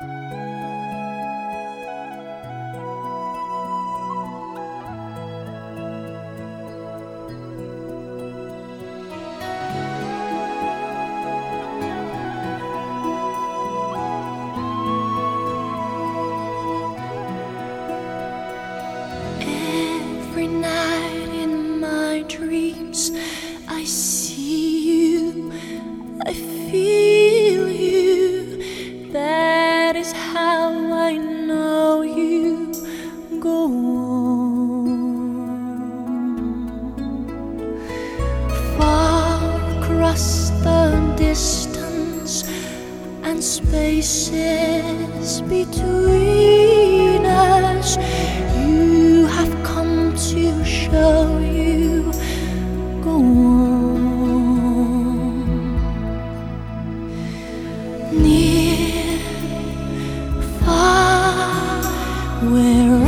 Música spaces between us. You have come to show you go on. Near, far, where.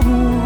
Oh.